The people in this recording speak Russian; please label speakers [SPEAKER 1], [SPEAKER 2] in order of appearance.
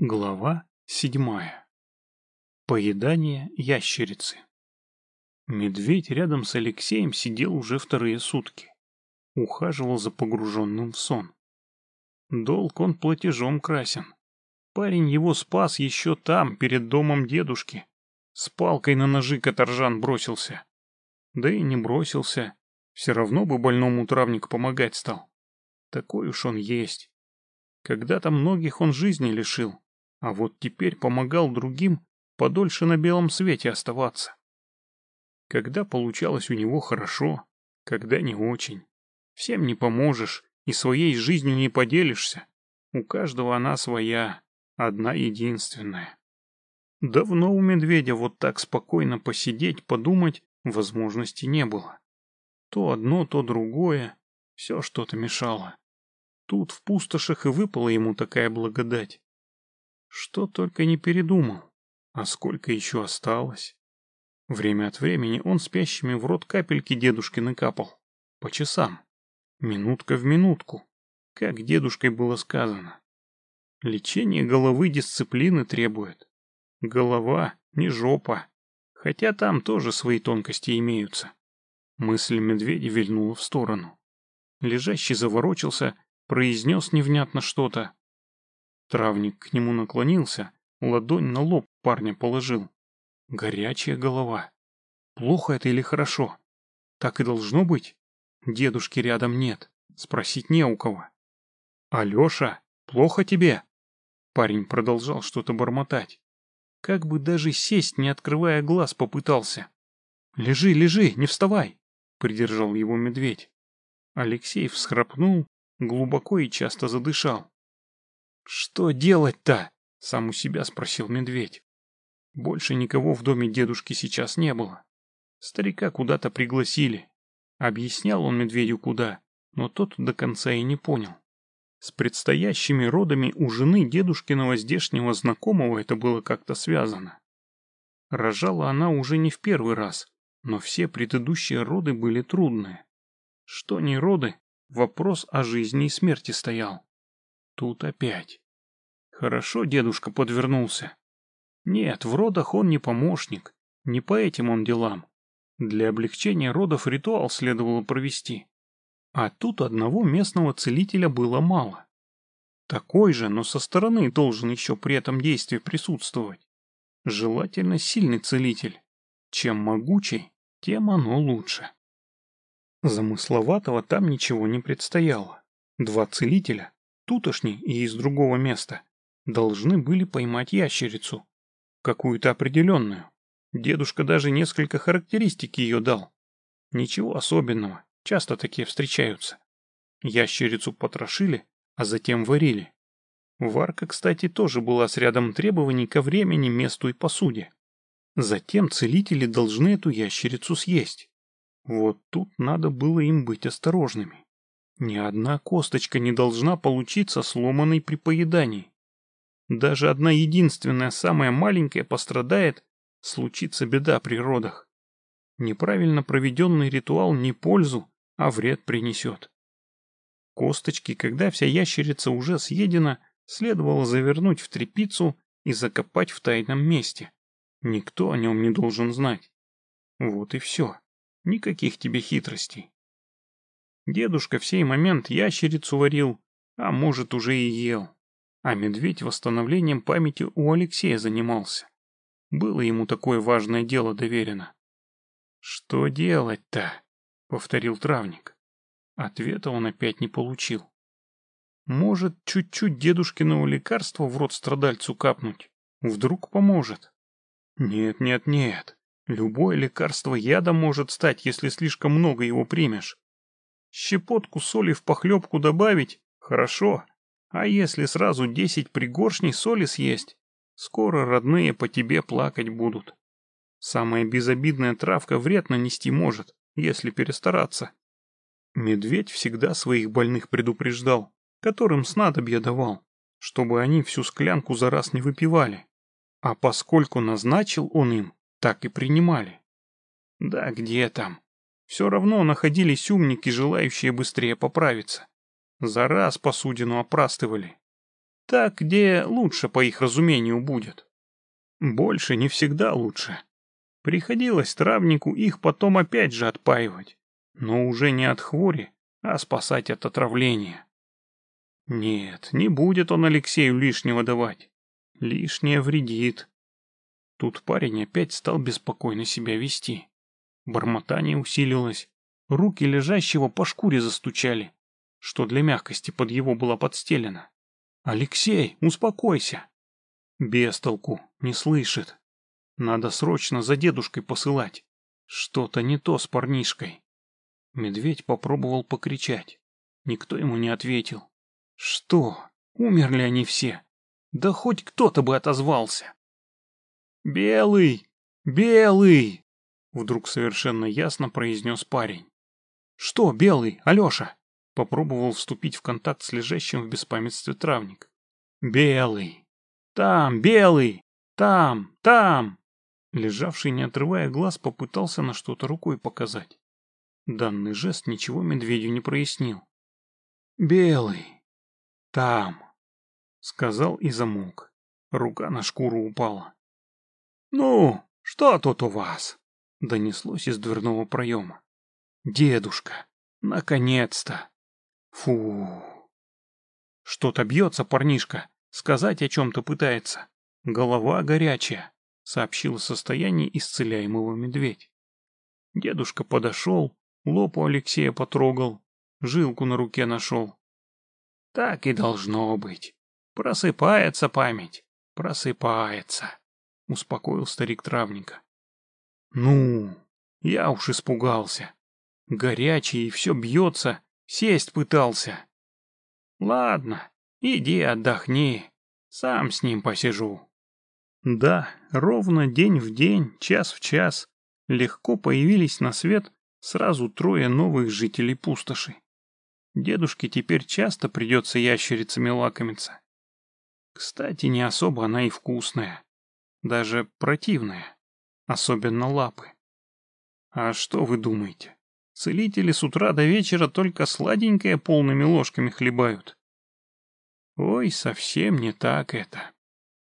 [SPEAKER 1] Глава седьмая. Поедание ящерицы. Медведь рядом с Алексеем сидел уже вторые сутки. Ухаживал за погруженным в сон. Долг он платежом красен. Парень его спас еще там, перед домом дедушки. С палкой на ножи каторжан бросился. Да и не бросился. Все равно бы больному травник помогать стал. Такой уж он есть. Когда-то многих он жизни лишил а вот теперь помогал другим подольше на белом свете оставаться. Когда получалось у него хорошо, когда не очень. Всем не поможешь и своей жизнью не поделишься. У каждого она своя, одна единственная. Давно у медведя вот так спокойно посидеть, подумать возможности не было. То одно, то другое, все что-то мешало. Тут в пустошах и выпала ему такая благодать. Что только не передумал. А сколько еще осталось? Время от времени он спящими в рот капельки дедушки накапал. По часам. Минутка в минутку. Как дедушкой было сказано. Лечение головы дисциплины требует. Голова не жопа. Хотя там тоже свои тонкости имеются. Мысль медведя вильнула в сторону. Лежащий заворочился, произнес невнятно что-то. Травник к нему наклонился, ладонь на лоб парня положил. Горячая голова. Плохо это или хорошо? Так и должно быть? Дедушки рядом нет, спросить не у кого. «Алеша, плохо тебе?» Парень продолжал что-то бормотать. Как бы даже сесть, не открывая глаз, попытался. «Лежи, лежи, не вставай!» — придержал его медведь. Алексей всхрапнул, глубоко и часто задышал. «Что делать-то?» — сам у себя спросил медведь. Больше никого в доме дедушки сейчас не было. Старика куда-то пригласили. Объяснял он медведю куда, но тот до конца и не понял. С предстоящими родами у жены дедушкиного здешнего знакомого это было как-то связано. Рожала она уже не в первый раз, но все предыдущие роды были трудные. Что не роды, вопрос о жизни и смерти стоял. Тут опять. Хорошо дедушка подвернулся. Нет, в родах он не помощник, не по этим он делам. Для облегчения родов ритуал следовало провести. А тут одного местного целителя было мало. Такой же, но со стороны должен еще при этом действии присутствовать. Желательно сильный целитель. Чем могучий, тем оно лучше. Замысловатого там ничего не предстояло. Два целителя, тутошний и из другого места, должны были поймать ящерицу. Какую-то определенную. Дедушка даже несколько характеристик ее дал. Ничего особенного, часто такие встречаются. Ящерицу потрошили, а затем варили. Варка, кстати, тоже была с рядом требований ко времени, месту и посуде. Затем целители должны эту ящерицу съесть. Вот тут надо было им быть осторожными. Ни одна косточка не должна получиться сломанной при поедании. Даже одна единственная, самая маленькая пострадает, случится беда при родах. Неправильно проведенный ритуал не пользу, а вред принесет. Косточки, когда вся ящерица уже съедена, следовало завернуть в тряпицу и закопать в тайном месте. Никто о нем не должен знать. Вот и все. Никаких тебе хитростей. Дедушка в сей момент ящерицу варил, а может уже и ел. А медведь восстановлением памяти у Алексея занимался. Было ему такое важное дело доверено. «Что делать-то?» — повторил травник. Ответа он опять не получил. «Может, чуть-чуть дедушкиного лекарства в рот страдальцу капнуть? Вдруг поможет?» «Нет, нет, нет. Любое лекарство ядом может стать, если слишком много его примешь. Щепотку соли в похлебку добавить – хорошо. А если сразу десять пригоршней соли съесть, скоро родные по тебе плакать будут. Самая безобидная травка вред нанести может, если перестараться. Медведь всегда своих больных предупреждал, которым снадобья давал, чтобы они всю склянку за раз не выпивали. А поскольку назначил он им, так и принимали. Да где там? Все равно находились умники, желающие быстрее поправиться. За раз посудину опрастывали. Так, где лучше, по их разумению, будет. Больше не всегда лучше. Приходилось травнику их потом опять же отпаивать, но уже не от хвори, а спасать от отравления. Нет, не будет он Алексею лишнего давать. Лишнее вредит. Тут парень опять стал беспокойно себя вести. Бормотание усилилось. Руки лежащего по шкуре застучали, что для мягкости под его было подстелено. «Алексей, успокойся!» Без толку, не слышит. Надо срочно за дедушкой посылать. Что-то не то с парнишкой. Медведь попробовал покричать. Никто ему не ответил. Что? Умерли они все? Да хоть кто-то бы отозвался. «Белый! Белый!» Вдруг совершенно ясно произнес парень. «Что, Белый, Алеша?» Попробовал вступить в контакт с лежащим в беспамятстве травник. «Белый! Там, Белый! Там, там!» Лежавший, не отрывая глаз, попытался на что-то рукой показать. Данный жест ничего медведю не прояснил. «Белый! Там!» Сказал и замолк. Рука на шкуру упала. «Ну, что тут у вас?» Донеслось из дверного проема. «Дедушка! Наконец-то!» «Фу!» «Что-то бьется, парнишка, сказать о чем-то пытается. Голова горячая», — сообщил о состоянии исцеляемого медведь. Дедушка подошел, лоб у Алексея потрогал, жилку на руке нашел. «Так и должно быть. Просыпается память, просыпается», — успокоил старик травника. «Ну, я уж испугался. Горячий и все бьется, сесть пытался. Ладно, иди отдохни, сам с ним посижу». Да, ровно день в день, час в час, легко появились на свет сразу трое новых жителей пустоши. Дедушке теперь часто придется ящерицами лакомиться. Кстати, не особо она и вкусная. Даже противная. Особенно лапы. А что вы думаете? Целители с утра до вечера только сладенькое полными ложками хлебают. Ой, совсем не так это.